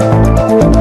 Thank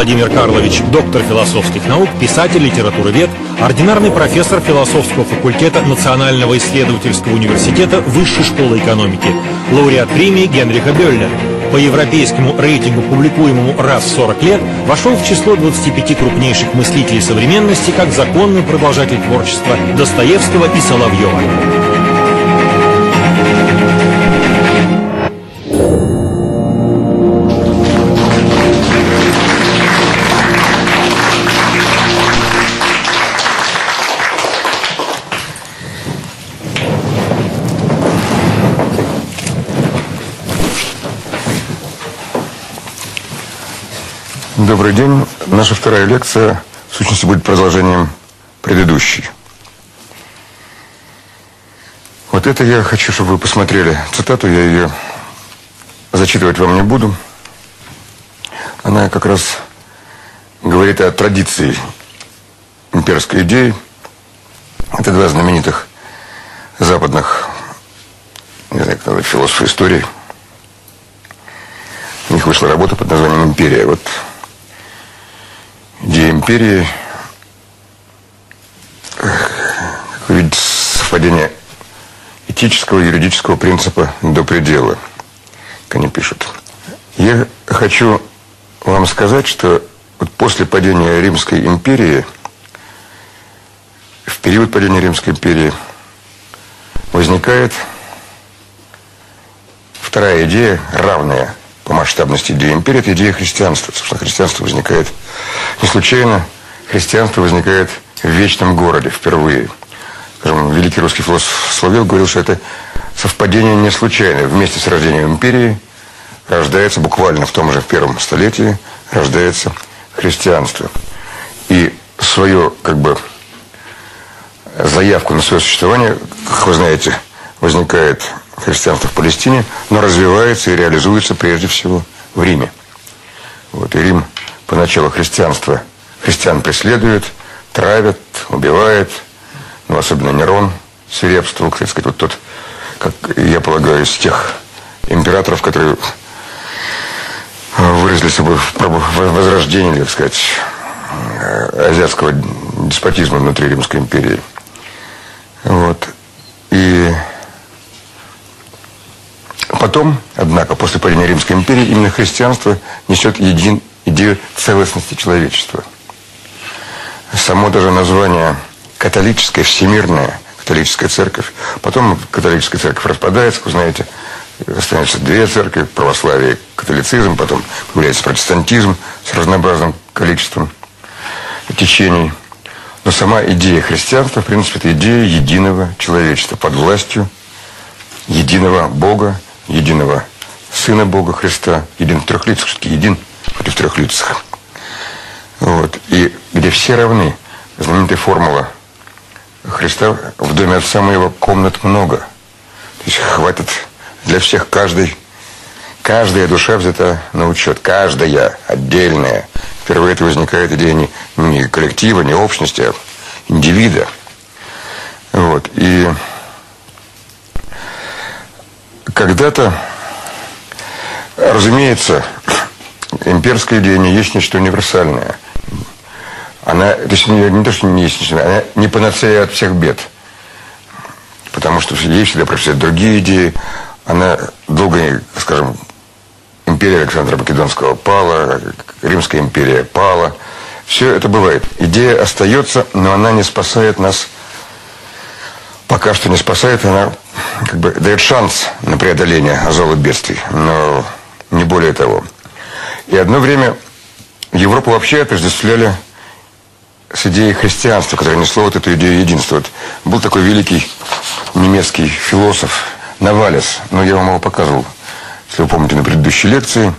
Владимир Карлович, доктор философских наук, писатель, литературовед, ординарный профессор философского факультета Национального исследовательского университета Высшей школы экономики, лауреат премии Генриха Бёллера. По европейскому рейтингу, публикуемому раз в 40 лет, вошел в число 25 крупнейших мыслителей современности как законный продолжатель творчества Достоевского и Соловьева. Добрый день. Наша вторая лекция, в сущности, будет продолжением предыдущей. Вот это я хочу, чтобы вы посмотрели цитату, я ее зачитывать вам не буду. Она как раз говорит о традиции имперской идеи. Это два знаменитых западных, не знаю, как назвать, философа истории. У них вышла работа под названием «Империя». Вот идея империи, как видите, совпадение этического и юридического принципа до предела, как они пишут. Я хочу вам сказать, что вот после падения Римской империи, в период падения Римской империи, возникает вторая идея, равная по масштабности идеи империи, это идея христианства. Собственно, христианство возникает не случайно. Христианство возникает в вечном городе впервые. Скажем, великий русский философ Соловьев говорил, что это совпадение не случайное. Вместе с рождением империи рождается буквально в том же первом столетии рождается христианство. И свою, как бы, заявку на свое существование, как вы знаете, возникает христианство в Палестине, но развивается и реализуется прежде всего в Риме. Вот, и Рим поначалу христианство, христиан преследует, травят, убивает, ну, особенно Нерон свирепствовал, кстати сказать, вот тот, как я полагаю, из тех императоров, которые выразили собой в возрождении, так сказать, азиатского деспотизма внутри Римской империи. Вот. И Потом, однако, после падения Римской империи, именно христианство несет един, идею целостности человечества. Само даже название католическая, всемирная католическая церковь. Потом католическая церковь распадается, вы знаете, останется две церкви, православие католицизм, потом появляется протестантизм с разнообразным количеством течений. Но сама идея христианства, в принципе, это идея единого человечества под властью единого Бога, единого Сына Бога Христа, един в трехлицах, все-таки един против трехлицах. Вот. И где все равны. Знаменитая формула Христа в доме Отца моего комнат много. То есть хватит для всех каждой, каждая душа взята на учет, каждая отдельная. Впервые это возникает идея не, не коллектива, не общности, а индивида. Вот. И когда-то, разумеется, имперская идея не есть нечто универсальное. Она, то есть не, то, что не есть нечто, она не панацея от всех бед. Потому что есть всегда профессиональные другие идеи. Она долго, скажем, империя Александра Македонского пала, Римская империя пала. Все это бывает. Идея остается, но она не спасает нас. Пока что не спасает, она как бы дает шанс на преодоление азола бедствий, но не более того. И одно время Европу вообще отождествляли с идеей христианства, которое несло вот эту идею единства. Вот был такой великий немецкий философ Навалис, но ну, я вам его показывал, если вы помните, на предыдущей лекции.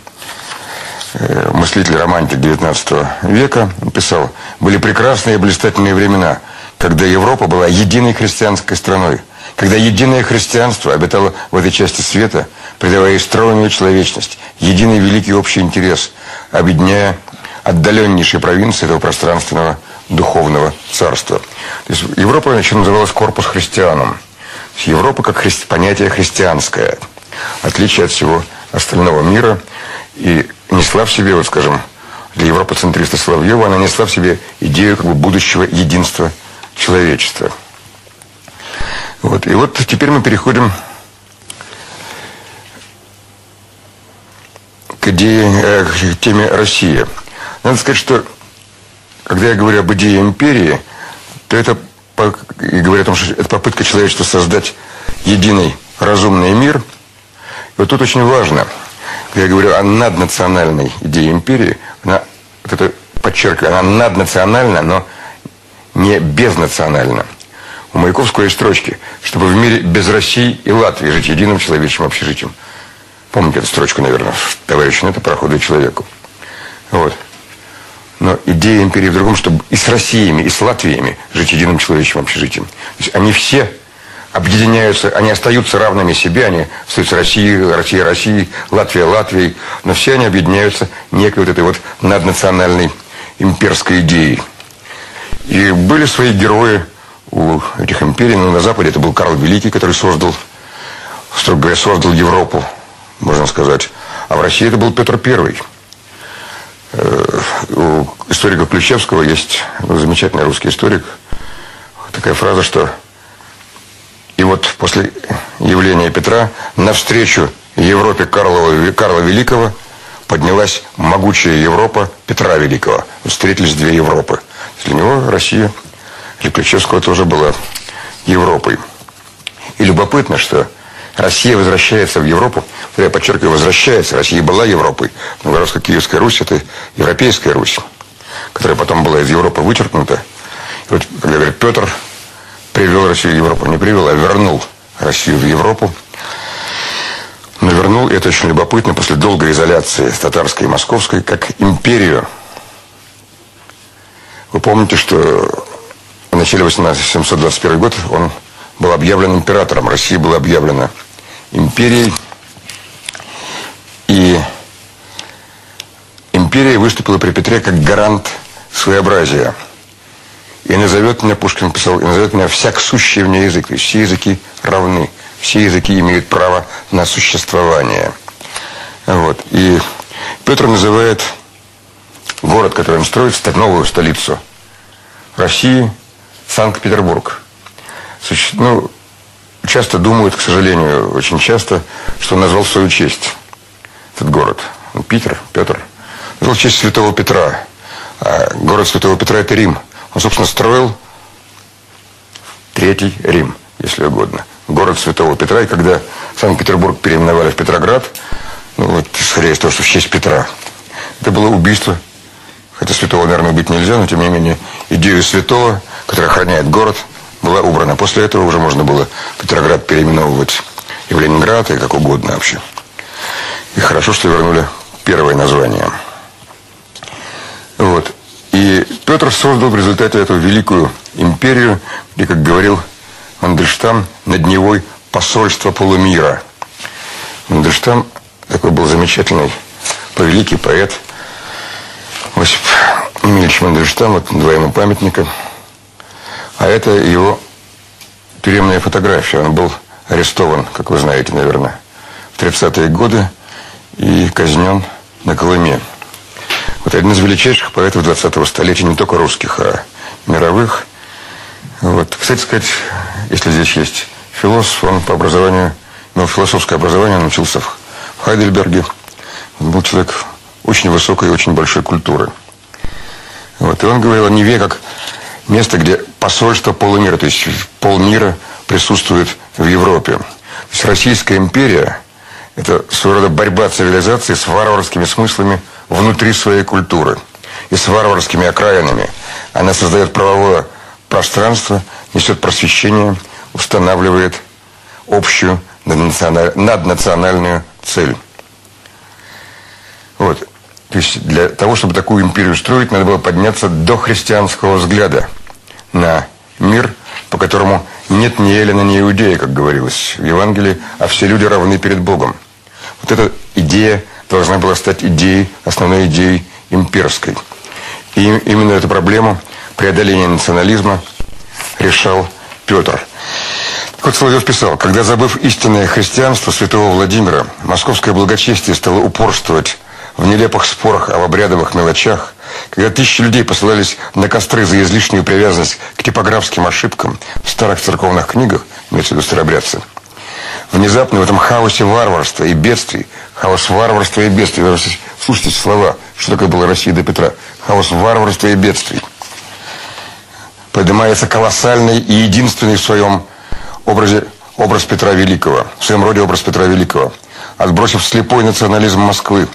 э, мыслитель, романтик XIX века, писал, были прекрасные и блистательные времена, когда Европа была единой христианской страной, когда единое христианство обитало в этой части света, придавая стройную человечность, единый великий общий интерес, объединяя отдаленнейшие провинции этого пространственного духовного царства. То есть Европа значит, называлась корпус христианом. Европа как хри... понятие христианское, отличие от всего остального мира, и несла в себе, вот скажем, для европоцентриста Соловьева, она несла в себе идею как бы будущего единства человечества. Вот. И вот теперь мы переходим к идее, э, к теме России. Надо сказать, что когда я говорю об идее империи, то это и говорю о том, что это попытка человечества создать единый разумный мир. И вот тут очень важно, когда я говорю о наднациональной идее империи, она, вот это подчеркиваю, она наднациональна, но не безнациональна. У Маяковского есть строчки, чтобы в мире без России и Латвии жить единым человеческим общежитием. Помните эту строчку, наверное, товарищ, это проходу человеку. Вот. Но идея империи в другом, чтобы и с Россиями, и с Латвиями жить единым человеческим общежитием. То есть они все объединяются, они остаются равными себе, они остаются Россией, Россия, Россией, Латвия, Латвией, но все они объединяются некой вот этой вот наднациональной имперской идеей. И были свои герои у этих империй, но на Западе это был Карл Великий, который создал, строго говоря, создал Европу, можно сказать. А в России это был Петр Первый. Э, у историка Ключевского есть ну, замечательный русский историк, такая фраза, что и вот после явления Петра навстречу Европе Карла, Карла Великого поднялась могучая Европа Петра Великого. Встретились две Европы. Для него Россия, для Ключевского тоже была Европой. И любопытно, что Россия возвращается в Европу, я подчеркиваю, возвращается, Россия была Европой, но Новгородско-Киевская Русь – это Европейская Русь, которая потом была из Европы вычеркнута. И вот, когда говорят, Петр привел Россию в Европу, не привел, а вернул Россию в Европу. Но вернул, это очень любопытно, после долгой изоляции татарской и московской, как империю. Вы помните, что начале 1821 год он был объявлен императором, Россия была объявлена империей. И империя выступила при Петре как гарант своеобразия. И назовет меня, Пушкин писал, и назовет меня всяк сущий в ней язык. То есть все языки равны, все языки имеют право на существование. Вот. И Петр называет город, который он строит, новую столицу России, Санкт-Петербург. Ну, часто думают, к сожалению, очень часто, что он назвал свою честь этот город. Ну, Питер, Петр. Назвал честь Святого Петра. А город Святого Петра – это Рим. Он, собственно, строил Третий Рим, если угодно. Город Святого Петра. И когда Санкт-Петербург переименовали в Петроград, ну, вот, из того, что в честь Петра, это было убийство. Хотя святого, наверное, убить нельзя, но, тем не менее, идею святого, который охраняет город – была убрана. После этого уже можно было Петроград переименовывать и в Ленинград, и как угодно вообще. И хорошо, что вернули первое название. Вот. И Петр создал в результате этого великую империю, где, как говорил Мандельштам, над Невой посольство полумира. Мандельштам такой был замечательный, повеликий поэт. Осип Емельевич Мандельштам, вот два ему памятника – а это его тюремная фотография. Он был арестован, как вы знаете, наверное, в 30-е годы и казнен на Колыме. Вот один из величайших поэтов 20-го столетия, не только русских, а мировых. Вот. Кстати сказать, если здесь есть философ, он по образованию, имел философское образование, он учился в Хайдельберге. Он был человек очень высокой и очень большой культуры. Вот. И он говорил о Неве как место, где посольство полумира, то есть полмира присутствует в Европе. То есть Российская империя – это своего рода борьба цивилизации с варварскими смыслами внутри своей культуры и с варварскими окраинами. Она создает правовое пространство, несет просвещение, устанавливает общую наднациональную цель. Вот. То есть для того, чтобы такую империю строить, надо было подняться до христианского взгляда на мир, по которому нет ни Эллина, ни Иудея, как говорилось в Евангелии, а все люди равны перед Богом. Вот эта идея должна была стать идеей, основной идеей имперской. И именно эту проблему преодоления национализма решал Петр. Вот Соловьев писал, когда, забыв истинное христианство святого Владимира, московское благочестие стало упорствовать в нелепых спорах об обрядовых мелочах, когда тысячи людей посылались на костры за излишнюю привязанность к типографским ошибкам в старых церковных книгах, имеется в виду старобрядцы, внезапно в этом хаосе варварства и бедствий, хаос варварства и бедствий, слушайте слова, что такое была Россия до Петра, хаос варварства и бедствий, поднимается колоссальный и единственный в своем образе образ Петра Великого, в своем роде образ Петра Великого, отбросив слепой национализм Москвы,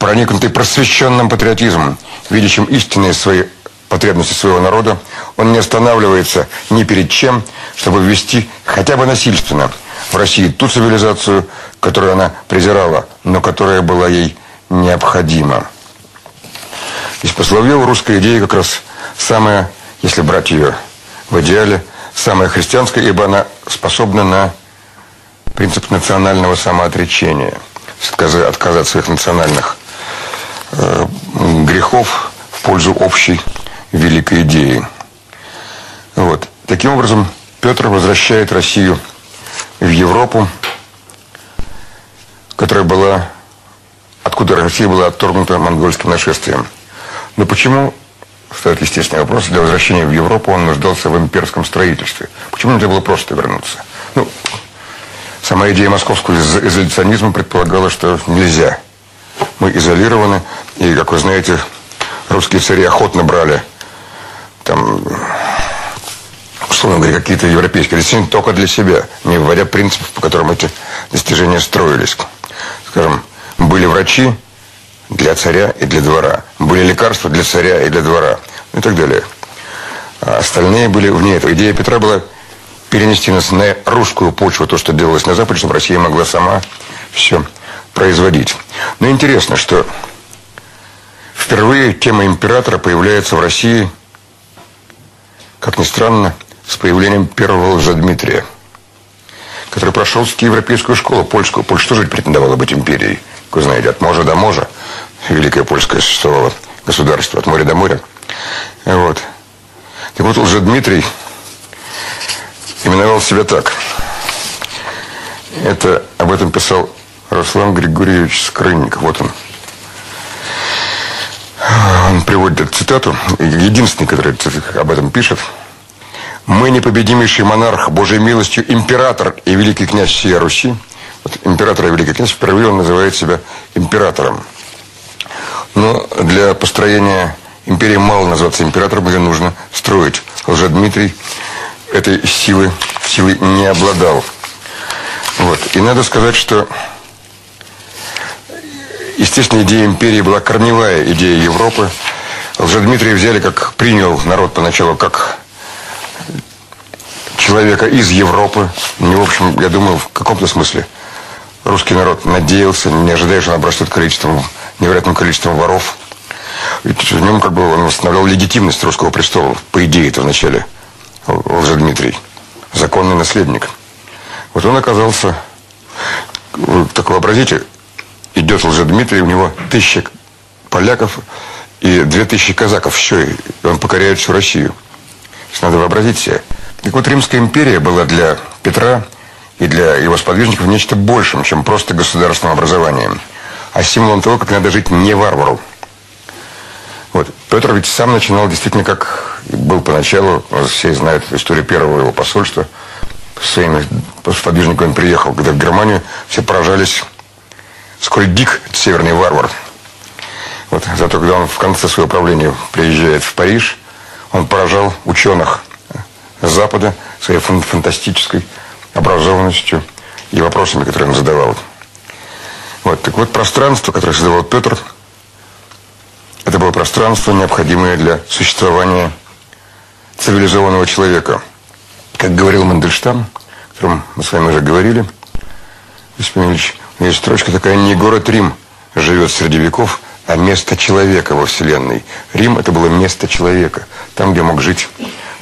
проникнутый просвещенным патриотизмом, видящим истинные свои потребности своего народа, он не останавливается ни перед чем, чтобы ввести хотя бы насильственно в России ту цивилизацию, которую она презирала, но которая была ей необходима. Из по Соловьеву русская идея как раз самая, если брать ее в идеале, самая христианская, ибо она способна на принцип национального самоотречения, отказа от своих национальных грехов в пользу общей великой идеи. Вот. Таким образом, Петр возвращает Россию в Европу, которая была, откуда Россия была отторгнута монгольским нашествием. Но почему встает естественный вопрос, для возвращения в Европу он нуждался в имперском строительстве. Почему нельзя было просто вернуться? Ну, сама идея московского изоляционизма предполагала, что нельзя. Мы изолированы, и, как вы знаете, русские цари охотно брали там, условно говоря, какие-то европейские достижения только для себя, не вводя принципов, по которым эти достижения строились. Скажем, были врачи, для царя и для двора. Были лекарства для царя и для двора. И так далее. А остальные были вне этого. Идея Петра была перенести нас на русскую почву, то, что делалось на Западе, чтобы Россия могла сама все производить. Но интересно, что впервые тема императора появляется в России, как ни странно, с появлением первого Лжедмитрия, который прошел европейскую школу, польскую. Польша тоже претендовала быть империей. Как вы знаете, от можа до можа. Великое польское существовало государство, от моря до моря. Вот. Так вот, уже Дмитрий именовал себя так. Это об этом писал Руслан Григорьевич Скрынников. Вот он. Он приводит эту цитату, единственный, который об этом пишет. «Мы непобедимейший монарх, Божьей милостью, император и великий князь всей Руси». Вот император и великий князь, впервые он называет себя императором. Но для построения империи мало называться императором, где нужно строить. Лжедмитрий этой силы, силы не обладал. Вот. И надо сказать, что естественно идея империи была корневая идея Европы. Лжедмитрия взяли как принял народ поначалу как человека из Европы. Не, в общем, я думаю, в каком-то смысле русский народ надеялся, не ожидая, что он обрастет количеством невероятным количеством воров. Ведь в нем как бы он восстанавливал легитимность русского престола, по идее это вначале, Лжедмитрий, законный наследник. Вот он оказался, так вообразите, идет Лжедмитрий, у него тысяча поляков и две тысячи казаков, все, и он покоряет всю Россию. Надо вообразить себе. Так вот, Римская империя была для Петра и для его сподвижников нечто большим, чем просто государственным образованием а символом того, как надо жить не варвару. Вот. Петр ведь сам начинал действительно как был поначалу, все знают историю первого его посольства, с своими сподвижниками он приехал, когда в Германию все поражались, сколь дик северный варвар. Вот. Зато когда он в конце своего правления приезжает в Париж, он поражал ученых Запада своей фантастической образованностью и вопросами, которые он задавал. Вот, так вот, пространство, которое создавал Петр, это было пространство, необходимое для существования цивилизованного человека. Как говорил Мандельштам, о котором мы с вами уже говорили, Владимир есть строчка такая «Не город Рим живет среди веков, а место человека во Вселенной. Рим это было место человека, там, где мог жить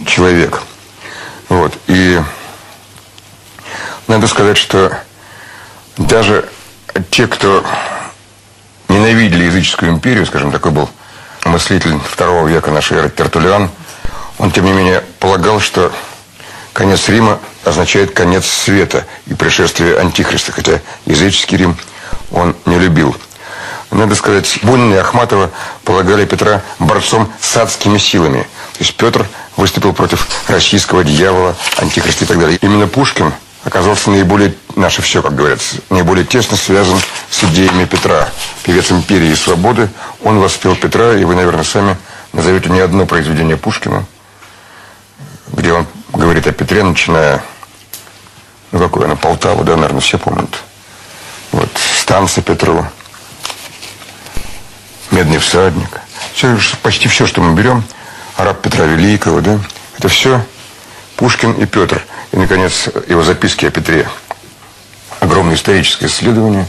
человек. Вот. И надо сказать, что даже те, кто ненавидели языческую империю, скажем, такой был мыслитель второго века нашей эры Тертулиан, он, тем не менее, полагал, что конец Рима означает конец света и пришествие Антихриста, хотя языческий Рим он не любил. Надо сказать, Бунин и Ахматова полагали Петра борцом с адскими силами. То есть Петр выступил против российского дьявола, антихриста и так далее. Именно Пушкин оказался наиболее, наше все, как говорят, наиболее тесно связан с идеями Петра. Певец империи и свободы, он воспел Петра, и вы, наверное, сами назовете не одно произведение Пушкина, где он говорит о Петре, начиная, ну какое оно, Полтава, да, наверное, все помнят. Вот, станция Петрова, Медный всадник. Все, почти все, что мы берем, араб Петра Великого, да, это все Пушкин и Петр. И, наконец, его записки о Петре. Огромное историческое исследование.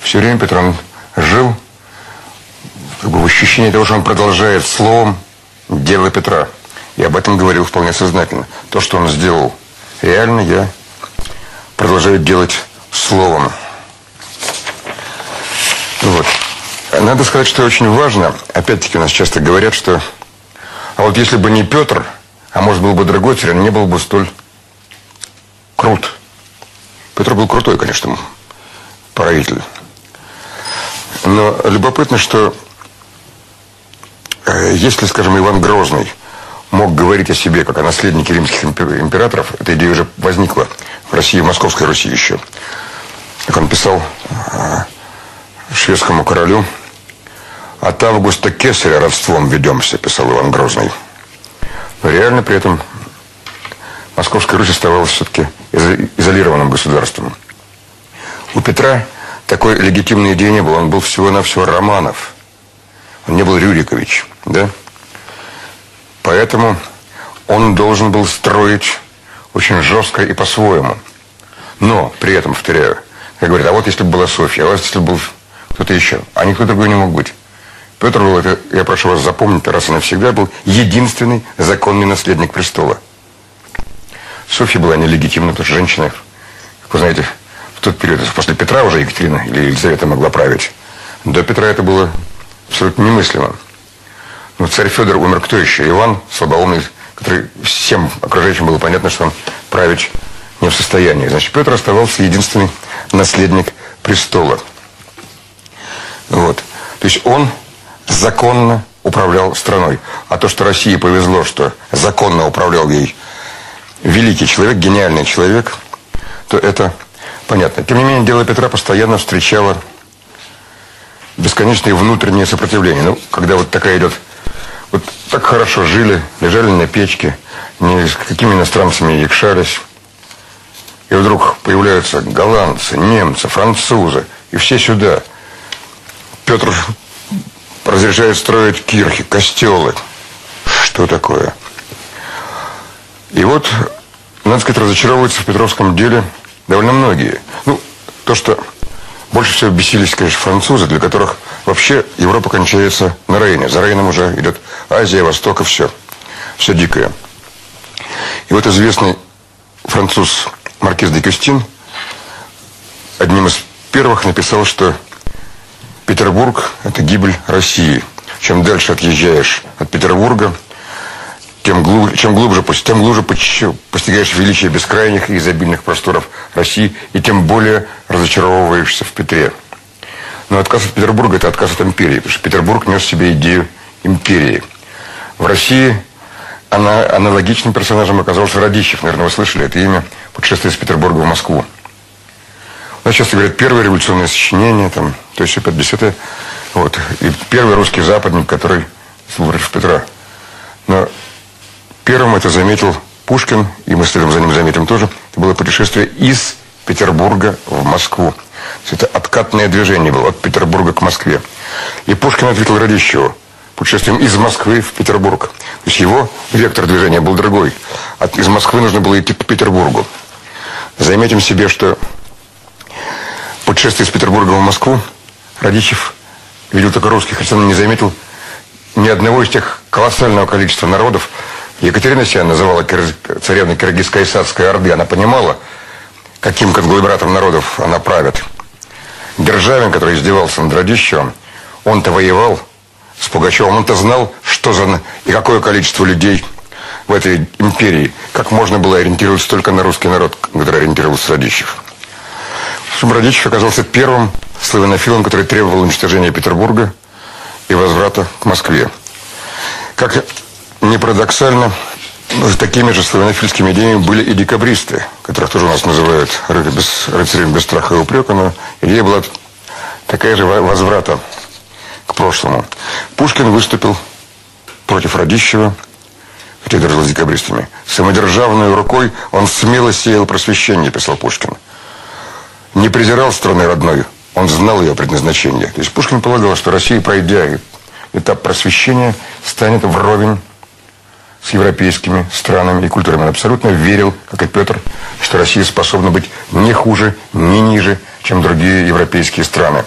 Все время Петр он жил как бы в ощущении того, что он продолжает словом дело Петра. И об этом говорил вполне сознательно. То, что он сделал реально, я продолжаю делать словом. Вот. Надо сказать, что очень важно, опять-таки у нас часто говорят, что а вот если бы не Петр, а может был бы другой царь, не был бы столь крут. Петр был крутой, конечно, правитель. Но любопытно, что э, если, скажем, Иван Грозный мог говорить о себе как о наследнике римских императоров, эта идея уже возникла в России, в Московской Руси еще. Как он писал э, шведскому королю, от Августа Кесаря родством ведемся, писал Иван Грозный. Но реально при этом Московская Русь оставалась все-таки изолированным государством. У Петра такой легитимной идеи не было. Он был всего-навсего Романов. Он не был Рюрикович, да? Поэтому он должен был строить очень жестко и по-своему. Но при этом, повторяю, как говорят, а вот если бы была Софья, а вот если бы был кто-то еще, а никто другой не мог быть. Петр был, я прошу вас запомнить, раз и навсегда был единственный законный наследник престола. Софья была нелегитимна, потому что женщина, как вы знаете, в тот период, после Петра уже Екатерина или Елизавета могла править. До Петра это было абсолютно немыслимо. Но царь Федор умер кто еще? Иван, слабоумный, который всем окружающим было понятно, что он править не в состоянии. Значит, Петр оставался единственный наследник престола. Вот. То есть он законно управлял страной. А то, что России повезло, что законно управлял ей великий человек, гениальный человек, то это понятно. Тем не менее, дело Петра постоянно встречало бесконечные внутренние сопротивления. Ну, когда вот такая идет, вот так хорошо жили, лежали на печке, ни с какими иностранцами не якшались, и вдруг появляются голландцы, немцы, французы, и все сюда. Петр разрешает строить кирхи, костелы. Что такое? И вот, надо сказать, разочаровываются в Петровском деле довольно многие. Ну, то, что больше всего бесились, конечно, французы, для которых вообще Европа кончается на Рейне. За Рейном уже идет Азия, Восток и все. Все дикое. И вот известный француз Маркиз де Кюстин одним из первых написал, что Петербург – это гибель России. Чем дальше отъезжаешь от Петербурга, тем глубже, чем глубже, тем глубже постигаешь величие бескрайних и изобильных просторов России, и тем более разочаровываешься в Петре. Но отказ от Петербурга – это отказ от империи, потому что Петербург нес в себе идею империи. В России она, аналогичным персонажем оказался Радищев. Наверное, вы слышали это имя «Путешествие из Петербурга в Москву». Ну, часто говорят, первое революционное сочинение, там, то есть все 50 Вот. И первый русский западник, который против Петра. Но первым это заметил Пушкин, и мы следом за ним заметим тоже, это было путешествие из Петербурга в Москву. Это откатное движение было от Петербурга к Москве. И Пушкин ответил Радищеву путешествием из Москвы в Петербург. То есть его вектор движения был другой. От, из Москвы нужно было идти к Петербургу. Заметим себе, что путешествие из Петербурга в Москву Радищев видел только русских, хотя он не заметил ни одного из тех колоссального количества народов. Екатерина себя называла царевной Киргизской Орды. Она понимала, каким конгломератом народов она правит. Державин, который издевался над Радищевым, он-то воевал с Пугачевым, он-то знал, что за и какое количество людей в этой империи, как можно было ориентироваться только на русский народ, который ориентировался Радищев. Радищев оказался первым славянофилом, который требовал уничтожения Петербурга и возврата к Москве. Как не парадоксально, такими же славянофильскими идеями были и декабристы, которых тоже у нас называют рыцарями без страха и упрека, но идея была такая же возврата к прошлому. Пушкин выступил против Радищева, хотя дружил с декабристами. Самодержавной рукой он смело сеял просвещение, писал Пушкин. Не презирал страны родной, он знал ее предназначение. То есть Пушкин полагал, что Россия, пройдя этап просвещения, станет вровень с европейскими странами и культурами. Он абсолютно верил, как и Петр, что Россия способна быть не хуже, не ниже, чем другие европейские страны.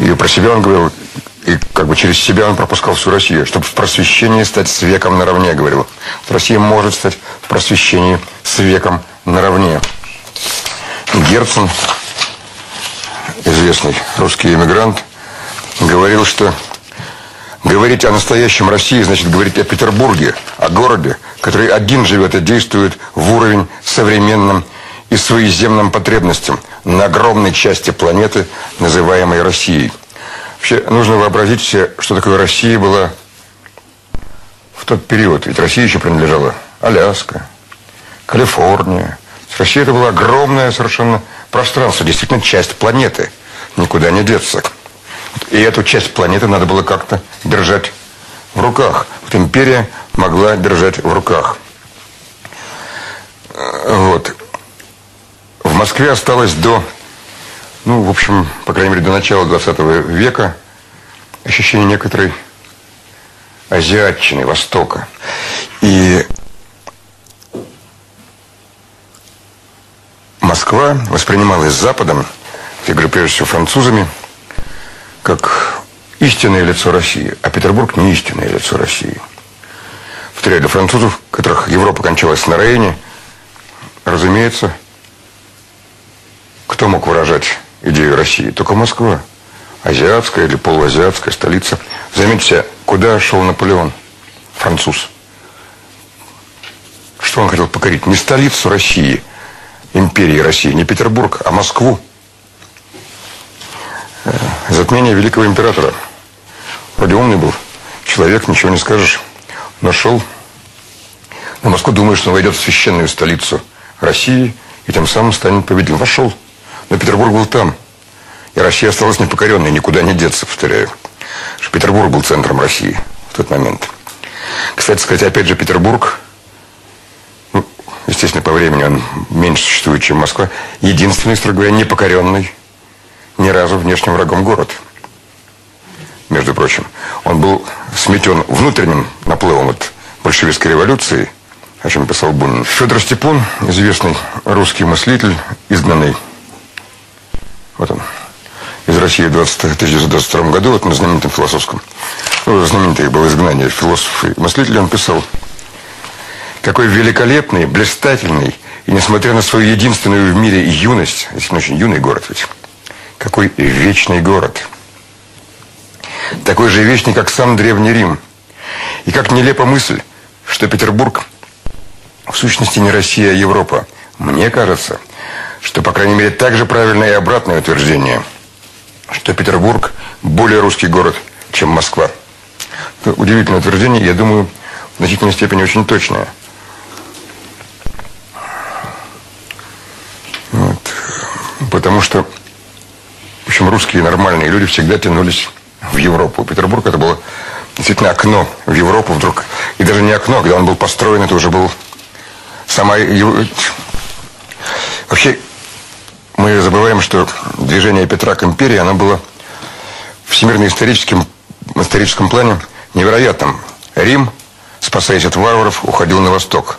И про себя он говорил, и как бы через себя он пропускал всю Россию, чтобы в просвещении стать с веком наравне, говорил. Россия может стать в просвещении с веком наравне. Герцен, известный русский эмигрант, говорил, что говорить о настоящем России значит говорить о Петербурге, о городе, который один живет и действует в уровень современным и своеземным потребностям на огромной части планеты, называемой Россией. Вообще, нужно вообразить себе, что такое Россия была в тот период. Ведь Россия еще принадлежала Аляска, Калифорния. Россия это было огромное совершенно пространство, действительно часть планеты. Никуда не деться. И эту часть планеты надо было как-то держать в руках. Вот империя могла держать в руках. Вот. В Москве осталось до ну, в общем, по крайней мере, до начала 20 века ощущение некоторой азиатчины, Востока. И Москва воспринималась Западом, я говорю прежде всего французами, как истинное лицо России, а Петербург не истинное лицо России. Повторяю, для французов, которых Европа кончалась на Рейне, разумеется, кто мог выражать идею России, только Москва. Азиатская или полуазиатская столица. Заметьте, куда шел Наполеон? Француз. Что он хотел покорить? Не столицу России, империи России, не Петербург, а Москву. Затмение великого императора. Вроде умный был человек, ничего не скажешь. Но шел на Москву, думая, что он войдет в священную столицу России и тем самым станет победителем. Вошел. Но Петербург был там. И Россия осталась непокоренной, никуда не деться, повторяю. Что Петербург был центром России в тот момент. Кстати сказать, опять же, Петербург, ну, естественно, по времени он меньше существует, чем Москва, единственный, строго говоря, непокоренный ни разу внешним врагом город. Между прочим, он был сметен внутренним наплывом от большевистской революции, о чем писал Бунин. Федор Степун, известный русский мыслитель, изгнанный вот он. Из России в 1922 году, вот на знаменитом философском, ну, знаменитое было изгнание философ и мыслитель, он писал, какой великолепный, блистательный, и несмотря на свою единственную в мире юность, действительно очень юный город ведь, какой вечный город. Такой же вечный, как сам Древний Рим. И как нелепа мысль, что Петербург в сущности не Россия, а Европа. Мне кажется, что, по крайней мере, также правильное и обратное утверждение, что Петербург более русский город, чем Москва. Это удивительное утверждение, я думаю, в значительной степени очень точное. Вот. Потому что, в общем, русские нормальные люди всегда тянулись в Европу. Петербург это было действительно окно в Европу вдруг. И даже не окно, когда он был построен, это уже был сама... Вообще, мы забываем, что движение Петра к империи, оно было всемирно-историческим историческом плане невероятным. Рим, спасаясь от варваров, уходил на восток.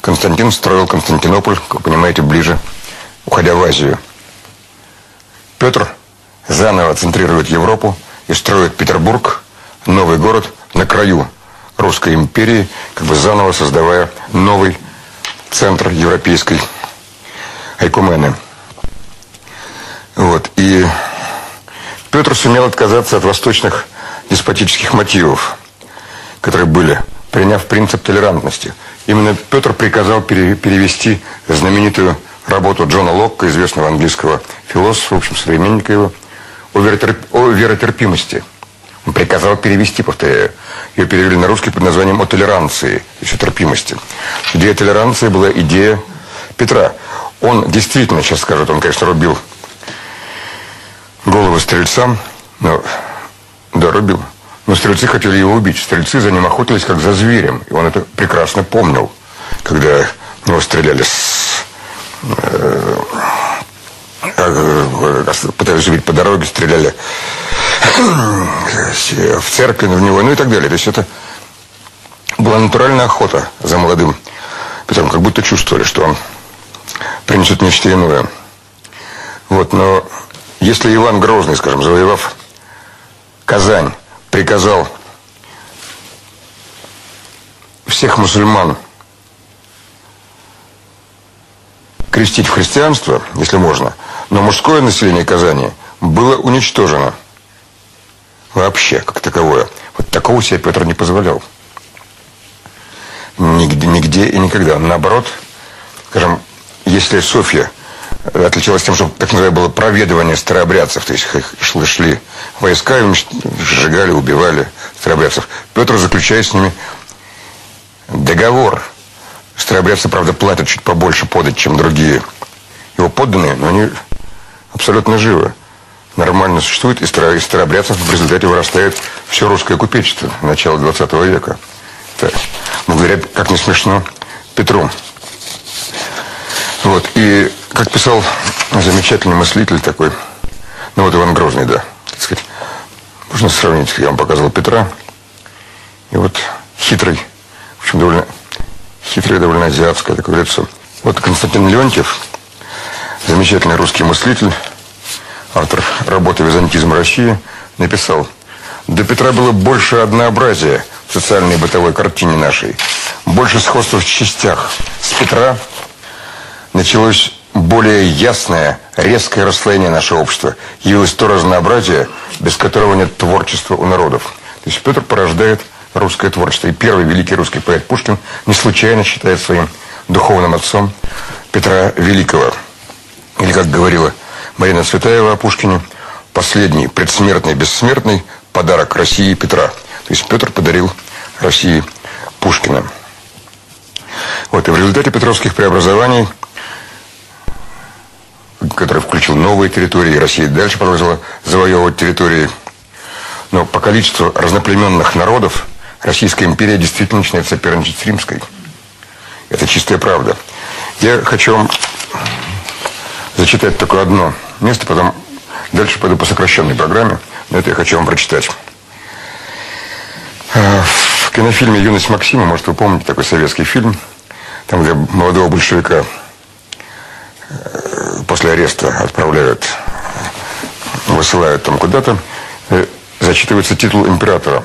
Константин строил Константинополь, как вы понимаете, ближе, уходя в Азию. Петр заново центрирует Европу и строит Петербург, новый город на краю Русской империи, как бы заново создавая новый центр европейской айкумены. Вот. И Петр сумел отказаться от восточных деспотических мотивов, которые были, приняв принцип толерантности. Именно Петр приказал перевести знаменитую работу Джона Локка, известного английского философа, в общем, современника его, о, веротерп... о веротерпимости. Он приказал перевести, повторяю. Ее перевели на русский под названием «О толеранции», еще терпимости. Идея толеранции была идея Петра. Он действительно, сейчас скажут, он, конечно, рубил голову стрельцам, но, да, рубил. Но стрельцы хотели его убить. Стрельцы за ним охотились, как за зверем. И он это прекрасно помнил, когда его стреляли с... Э, э, пытались убить по дороге, стреляли в церкви в него, ну и так далее. То есть это была натуральная охота за молодым Петром, как будто чувствовали, что он принесет нечто иное. Вот, но если Иван Грозный, скажем, завоевав Казань, приказал всех мусульман крестить в христианство, если можно, но мужское население Казани было уничтожено вообще, как таковое. Вот такого себе Петр не позволял. Нигде, нигде и никогда. Наоборот, скажем, если Софья отличалась тем, что так называемое было проведывание старообрядцев, то есть шли, шли войска, сжигали, убивали старообрядцев. Петр заключает с ними договор. Старообрядцы, правда, платят чуть побольше подать, чем другие его подданные, но они абсолютно живы. Нормально существуют, и из старообрядцев в результате вырастает все русское купечество начала 20 века. Это, благодаря, как не смешно, Петру. Вот, и как писал замечательный мыслитель такой, ну вот Иван Грозный, да, так сказать, можно сравнить, я вам показывал Петра, и вот хитрый, в общем, довольно хитрое, довольно азиатское такое лицо. Вот Константин Леонтьев, замечательный русский мыслитель, автор работы «Византизм России», написал, до Петра было больше однообразия в социальной и бытовой картине нашей, больше сходства в частях. С Петра началось более ясное, резкое расслоение нашего общества. Явилось то разнообразие, без которого нет творчества у народов. То есть Петр порождает русское творчество. И первый великий русский поэт Пушкин не случайно считает своим духовным отцом Петра Великого. Или, как говорила Марина Цветаева о Пушкине, последний предсмертный, бессмертный подарок России Петра. То есть Петр подарил России Пушкина. Вот, и в результате петровских преобразований который включил новые территории, Россия дальше продолжила завоевывать территории. Но по количеству разноплеменных народов Российская империя действительно начинает соперничать с Римской. Это чистая правда. Я хочу вам зачитать только одно место, потом дальше пойду по сокращенной программе, но это я хочу вам прочитать. Э, в кинофильме «Юность Максима», может, вы помните такой советский фильм, там, где молодого большевика после ареста отправляют, высылают там куда-то, э, зачитывается титул императора.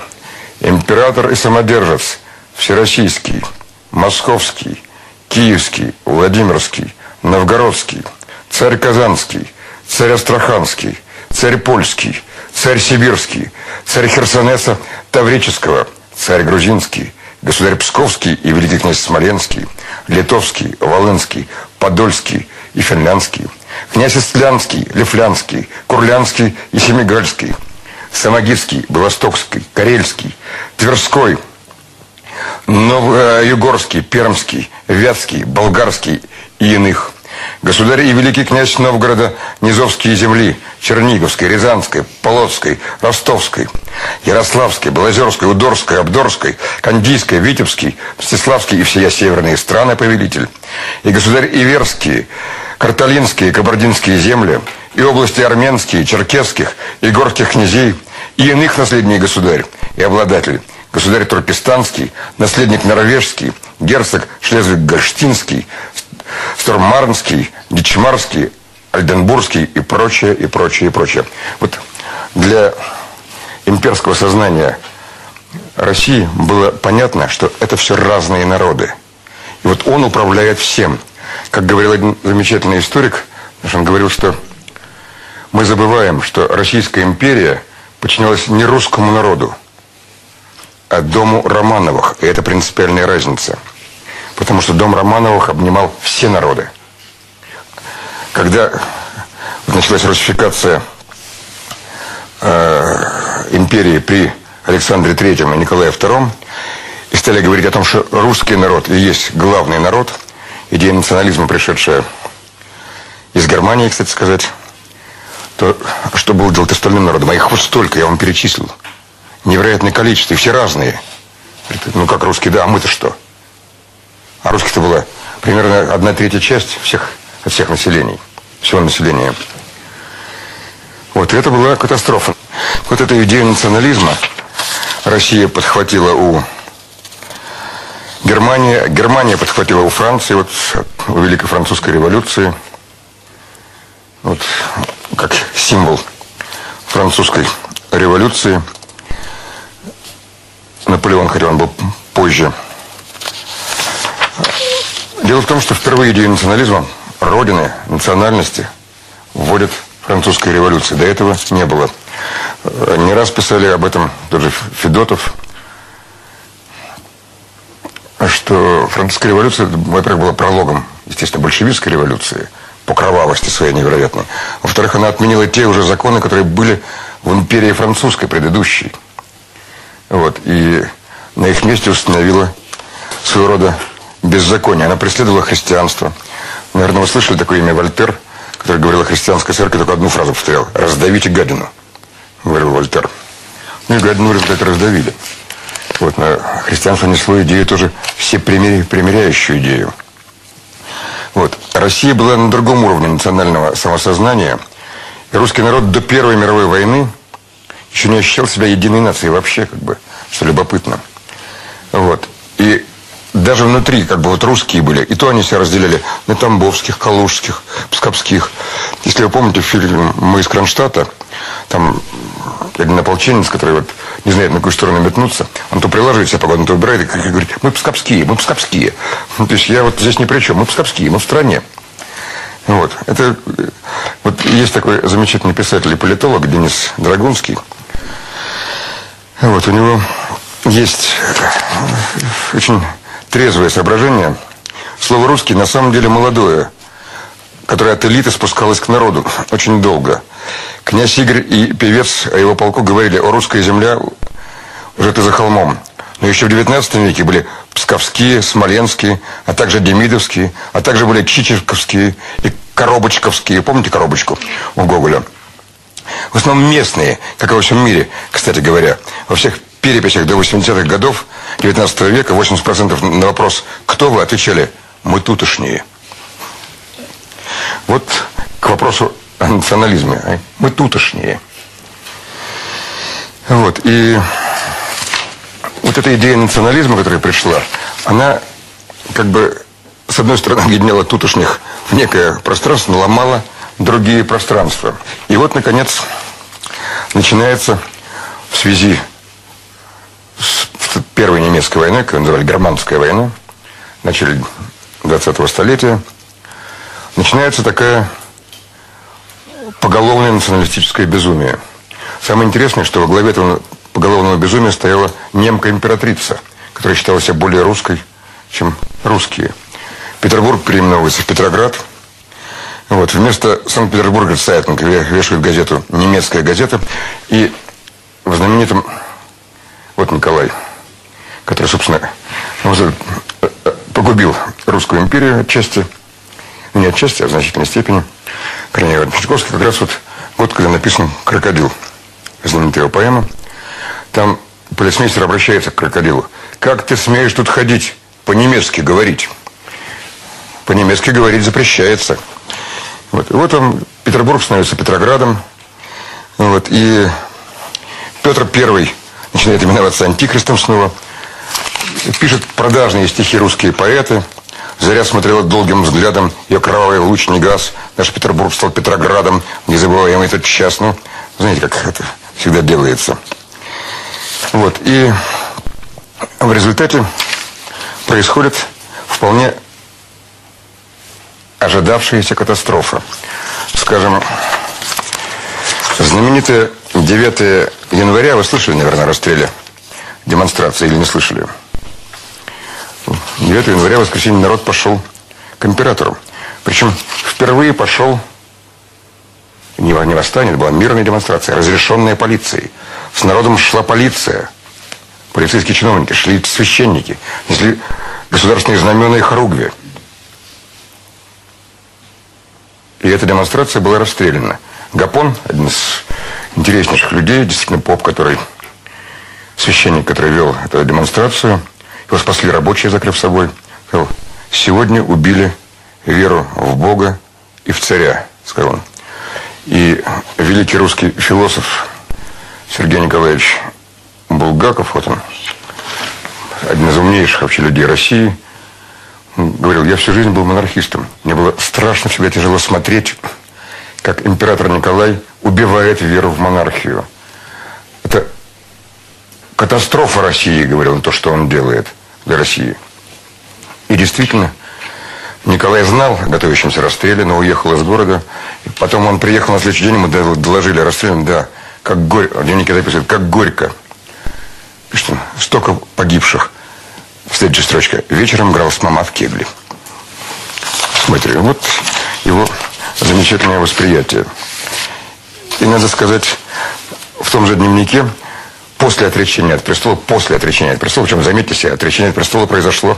Император и самодержец. Всероссийский, Московский, Киевский, Владимирский, Новгородский, царь Казанский, царь Астраханский, царь Польский, царь Сибирский, царь Херсонеса Таврического, царь Грузинский, государь Псковский и великий князь Смоленский, Литовский, Волынский, Подольский, и финляндский, князь Истлянский, Лифлянский, Курлянский и Семигальский, Самогитский, Белостокский, Карельский, Тверской, Новоюгорский, Пермский, Вятский, Болгарский и иных. Государь и великий князь Новгорода, Низовские земли, Черниговской, Рязанской, Полоцкой, Ростовской, Ярославской, Белозерской, Удорской, Абдорской, Кандийской, Витебский, Мстиславский и всея северные страны повелитель. И государь Иверский, Карталинские Кабардинские земли, и области армянские, черкесских и горских князей, и иных наследний государь и обладатель, государь Туркестанский, наследник норвежский, герцог Шлезвиг-Гольштинский, Стормарнский, Дичмарский, Альденбургский и прочее, и прочее, и прочее. Вот для имперского сознания России было понятно, что это все разные народы. И вот он управляет всем. Как говорил один замечательный историк, он говорил, что мы забываем, что Российская империя подчинялась не русскому народу, а дому Романовых. И это принципиальная разница. Потому что дом Романовых обнимал все народы. Когда началась русификация э, империи при Александре III и Николае II, и стали говорить о том, что русский народ и есть главный народ, идея национализма, пришедшая из Германии, кстати сказать, то что было делать остальным народом? А их вот столько, я вам перечислил. Невероятное количество, и все разные. Ну, как русские, да, а мы-то что? А русских-то была примерно одна третья часть всех, всех населений, всего населения. Вот, это была катастрофа. Вот эта идея национализма Россия подхватила у Германии, Германия подхватила у Франции, вот у Великой Французской революции – вот как символ французской революции. Наполеон, хотя он был позже. Дело в том, что впервые идею национализма, родины, национальности вводят французская революция. До этого не было. Не раз писали об этом тоже Федотов, что французская революция, во-первых, была прологом, естественно, большевистской революции – по кровавости своей невероятной. Во-вторых, она отменила те уже законы, которые были в империи французской предыдущей. Вот, и на их месте установила своего рода беззаконие. Она преследовала христианство. Наверное, вы слышали такое имя Вольтер, который говорил о христианской церкви, только одну фразу повторял. «Раздавите гадину», говорил Вольтер. Ну и гадину в результате раздавили. Вот, на христианство несло идею тоже все примиряющую идею. Вот. Россия была на другом уровне национального самосознания. И русский народ до Первой мировой войны еще не ощущал себя единой нацией вообще, как бы, что любопытно. Вот. И даже внутри, как бы вот русские были, и то они себя разделяли на тамбовских, калужских, пскопских. Если вы помните фильм «Мы из Кронштадта», там один ополченец, который вот не знает, на какую сторону метнуться, он то приложит себя погоду, то убирает и говорит, мы пскопские, мы пскопские. Ну, то есть я вот здесь ни при чем, мы пскопские, мы в стране. Вот. Это, вот есть такой замечательный писатель и политолог Денис Драгунский. Вот, у него есть очень трезвое соображение. Слово «русский» на самом деле молодое, которое от элиты спускалось к народу очень долго. Князь Игорь и певец о его полку говорили, о русская земля уже ты за холмом. Но еще в 19 веке были псковские, смоленские, а также демидовские, а также были чичерковские и коробочковские. Помните коробочку у Гоголя? В основном местные, как и во всем мире, кстати говоря. Во всех переписях до 80-х годов 19 века 80% на вопрос «Кто вы?» отвечали «Мы тутошние». Вот к вопросу о национализме. Мы тутошние. Вот. И вот эта идея национализма, которая пришла, она как бы, с одной стороны, объединяла тутошних в некое пространство, но ломала другие пространства. И вот, наконец, начинается в связи с Первой немецкой войной, которую называли Германская война, в начале 20-го столетия, начинается такая поголовное националистическое безумие. Самое интересное, что во главе этого поголовного безумия стояла немка-императрица, которая считала себя более русской, чем русские. Петербург переименовывается в Петроград. Вот, вместо Санкт-Петербурга Цайтинг вешают газету «Немецкая газета». И в знаменитом... Вот Николай, который, собственно, погубил русскую империю отчасти, не отчасти, а в значительной степени – Корнеев Чайковский как раз вот год, когда написан «Крокодил», знаменитая поэма. Там полицмейстер обращается к крокодилу. «Как ты смеешь тут ходить, по-немецки говорить?» По-немецки говорить запрещается. Вот, и вот он, Петербург становится Петроградом. Вот, и Петр Первый начинает именоваться антихристом снова. Пишет продажные стихи русские поэты. Заря смотрела долгим взглядом, ее кровавый лучный газ. Наш Петербург стал Петроградом, незабываемый этот час. Ну, знаете, как это всегда делается. Вот, и в результате происходит вполне ожидавшаяся катастрофа. Скажем, знаменитая 9 января, вы слышали, наверное, о расстреле демонстрации или не слышали? 9 января, в воскресенье, народ пошел к императору. Причем впервые пошел не, не восстание, была мирная демонстрация, разрешенная полицией. С народом шла полиция. Полицейские чиновники, шли священники, несли государственные знамена и хоругви. И эта демонстрация была расстреляна. Гапон, один из интереснейших людей, действительно поп, который, священник, который вел эту демонстрацию, его спасли рабочие, закрыв собой, сказал, сегодня убили веру в Бога и в царя, сказал он. И великий русский философ Сергей Николаевич Булгаков, вот он, один из умнейших вообще людей России, говорил, я всю жизнь был монархистом. Мне было страшно всегда тяжело смотреть, как император Николай убивает веру в монархию. Это катастрофа России, говорил он, то, что он делает для России. И действительно, Николай знал о готовящемся расстреле, но уехал из города. И потом он приехал на следующий день, ему доложили о расстреле. Да, как горько, в дневнике записывает, как горько. Пишет столько погибших. Следующая строчка. Вечером играл с мама в кегли. Смотри, вот его замечательное восприятие. И надо сказать, в том же дневнике, после отречения от престола, после отречения от престола, причем, заметьте себе, отречение от престола произошло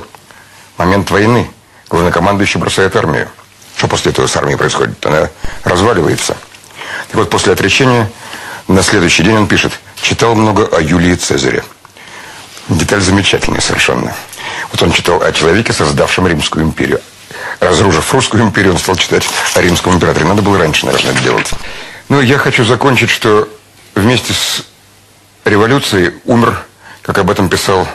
в момент войны. Главнокомандующий бросает армию. Что после этого с армией происходит? Она разваливается. Так вот, после отречения, на следующий день он пишет, читал много о Юлии Цезаре. Деталь замечательная совершенно. Вот он читал о человеке, создавшем Римскую империю. Разрушив Русскую империю, он стал читать о Римском императоре. Надо было раньше, наверное, это делать. Но я хочу закончить, что вместе с революцией умер, как об этом писал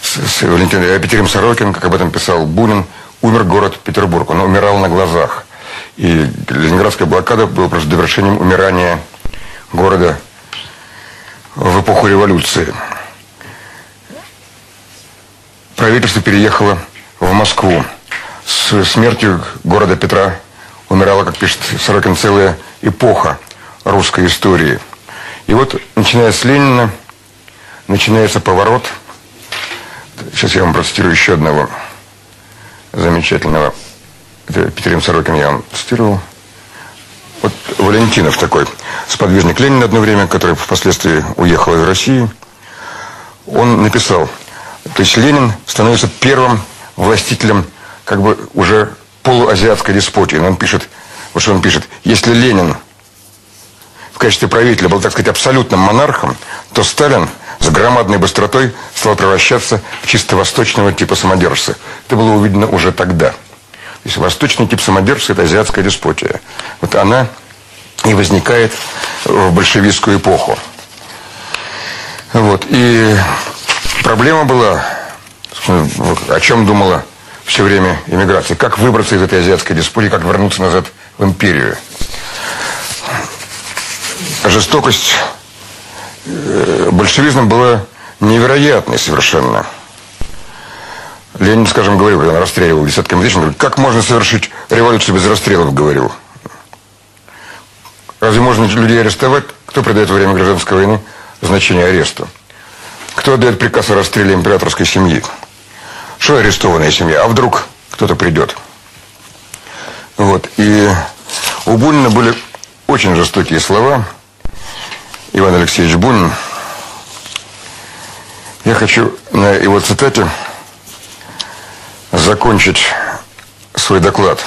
с, с Валентин Петерим Сорокин, как об этом писал Бунин, умер город Петербург. Он умирал на глазах. И Ленинградская блокада была просто довершением умирания города в эпоху революции. Правительство переехало в Москву. С смертью города Петра умирала, как пишет Сорокин, целая эпоха русской истории. И вот, начиная с Ленина, начинается поворот. Сейчас я вам процитирую еще одного замечательного. Это Петерим Сорокин я вам цитировал. Вот Валентинов такой, сподвижник Ленина одно время, который впоследствии уехал из России. Он написал, то есть Ленин становится первым властителем как бы уже полуазиатской деспотии. Он пишет, вот что он пишет, если Ленин в качестве правителя был, так сказать, абсолютным монархом, то Сталин с громадной быстротой стал превращаться в чисто восточного типа самодержца. Это было увидено уже тогда. То есть восточный тип самодержца – это азиатская деспотия. Вот она и возникает в большевистскую эпоху. Вот. И проблема была, о чем думала все время иммиграции, как выбраться из этой азиатской диспутии, как вернуться назад в империю. Жестокость э, большевизма была невероятной совершенно. Ленин, скажем, говорил, когда он расстреливал десятками тысяч, говорит, как можно совершить революцию без расстрелов, говорил. Разве можно людей арестовать? Кто придает во время гражданской войны значение аресту? Кто отдает приказ о расстреле императорской семьи? Что арестованная семья? А вдруг кто-то придет? Вот. И у Бунина были очень жестокие слова. Иван Алексеевич Бунин. Я хочу на его цитате закончить свой доклад.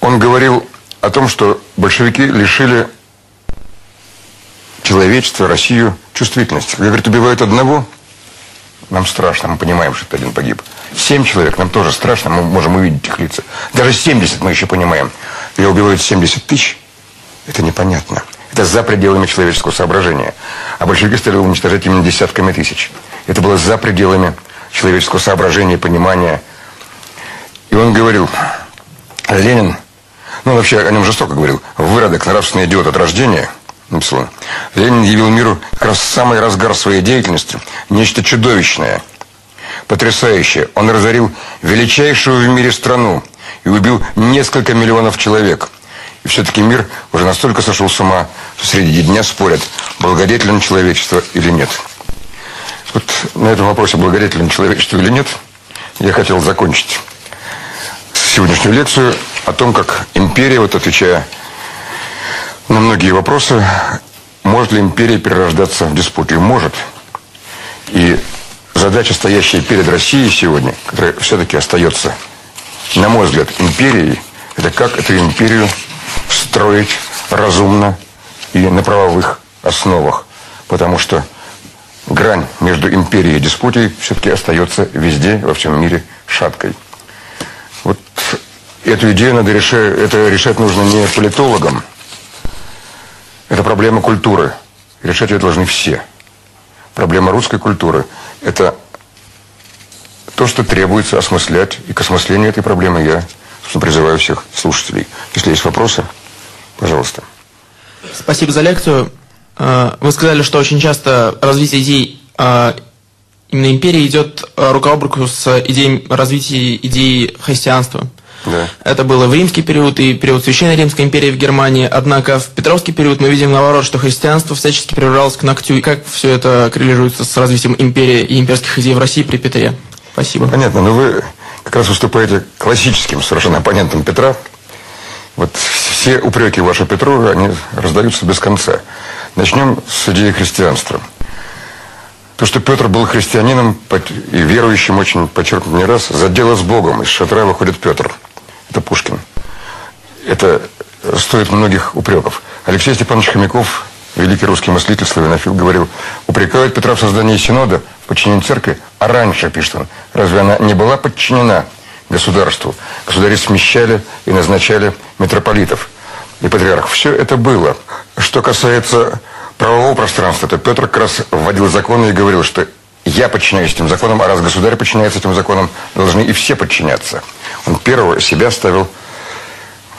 Он говорил о том, что большевики лишили человечества, Россию чувствительности. Говорит, убивают одного, нам страшно, мы понимаем, что один погиб. Семь человек, нам тоже страшно, мы можем увидеть их лица. Даже 70 мы еще понимаем. Когда убивают 70 тысяч, это непонятно. Это за пределами человеческого соображения. А большевики стали уничтожать именно десятками тысяч. Это было за пределами человеческого соображения, понимания. И он говорил, Ленин, ну вообще о нем жестоко говорил, выродок, нравственный идиот от рождения, написал он. Ленин явил миру как раз самый разгар своей деятельности нечто чудовищное, потрясающее. Он разорил величайшую в мире страну и убил несколько миллионов человек. И все-таки мир уже настолько сошел с ума, что среди дня спорят, благодетелен человечество или нет. Вот на этом вопросе, благодетелен человечество или нет, я хотел закончить сегодняшнюю лекцию о том, как империя, вот отвечая на многие вопросы, может ли империя перерождаться в диспутию? Может. И задача, стоящая перед Россией сегодня, которая все-таки остается, на мой взгляд, империей, это как эту империю строить разумно и на правовых основах. Потому что грань между империей и диспутией все-таки остается везде, во всем мире, шаткой. Вот эту идею надо решать, это решать нужно не политологам. Это проблема культуры. Решать ее должны все. Проблема русской культуры – это то, что требуется осмыслять. И к осмыслению этой проблемы я, призываю всех слушателей. Если есть вопросы, пожалуйста. Спасибо за лекцию. Э, вы сказали, что очень часто развитие идей э, именно империи идет э, рука об руку с идеей развития идеи христианства. Да. Это было в римский период и период Священной Римской империи в Германии. Однако в Петровский период мы видим наоборот, что христианство всячески превралось к ногтю. И как все это коррелируется с развитием империи и имперских идей в России при Петре? Спасибо. Понятно, но вы как раз выступаете классическим совершенно оппонентом Петра. Вот все упреки ваши Петру, они раздаются без конца. Начнем с идеи христианства. То, что Петр был христианином и верующим, очень подчеркнут не раз, за дело с Богом. Из шатра выходит Петр. Это Пушкин. Это стоит многих упреков. Алексей Степанович Хомяков, великий русский мыслитель, славянофил, говорил, упрекают Петра в создании синода, в подчинении церкви, а раньше, пишет он, разве она не была подчинена государству? Государи смещали и назначали митрополитов и патриархов. Все это было. Что касается правового пространства, то Петр как раз вводил законы и говорил, что я подчиняюсь этим законам, а раз государь подчиняется этим законам, должны и все подчиняться. Первого себя ставил,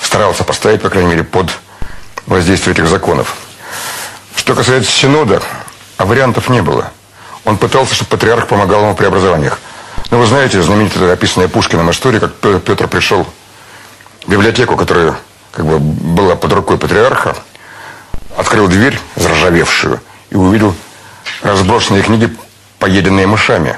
старался поставить, по крайней мере, под воздействие этих законов. Что касается Синода, а вариантов не было. Он пытался, чтобы патриарх помогал ему в преобразованиях. Но вы знаете, знаменитая описанная Пушкиным история, как Петр пришел в библиотеку, которая как бы была под рукой патриарха, открыл дверь, заржавевшую, и увидел разбросанные книги, поеденные мышами.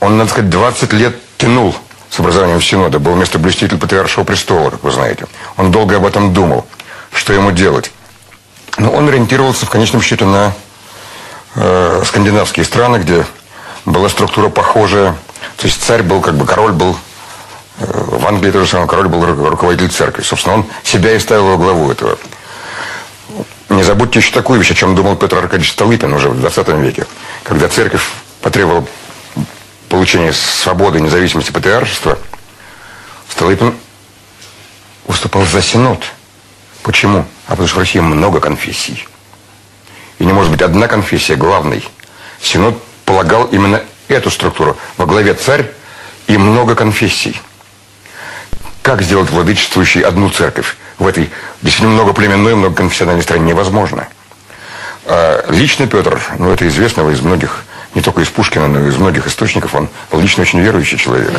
Он, надо сказать, 20 лет тянул с образованием Синода, был место блюститель патриаршего престола, как вы знаете. Он долго об этом думал, что ему делать. Но он ориентировался в конечном счете на э, скандинавские страны, где была структура похожая. То есть царь был, как бы король был в Англии тоже самое, король был руководитель церкви. Собственно, он себя и ставил во главу этого. Не забудьте еще такую вещь, о чем думал Петр Аркадьевич Столыпин уже в 20 веке, когда церковь потребовала получения свободы, независимости патриаршества, Столыпин выступал за синод. Почему? А потому что в России много конфессий. И не может быть одна конфессия главной. Синод полагал именно эту структуру. Во главе царь и много конфессий. Как сделать владычествующей одну церковь в этой действительно многоплеменной, многоконфессиональной стране невозможно. А лично Петр, ну это известно из многих, не только из Пушкина, но и из многих источников, он был лично очень верующий человек.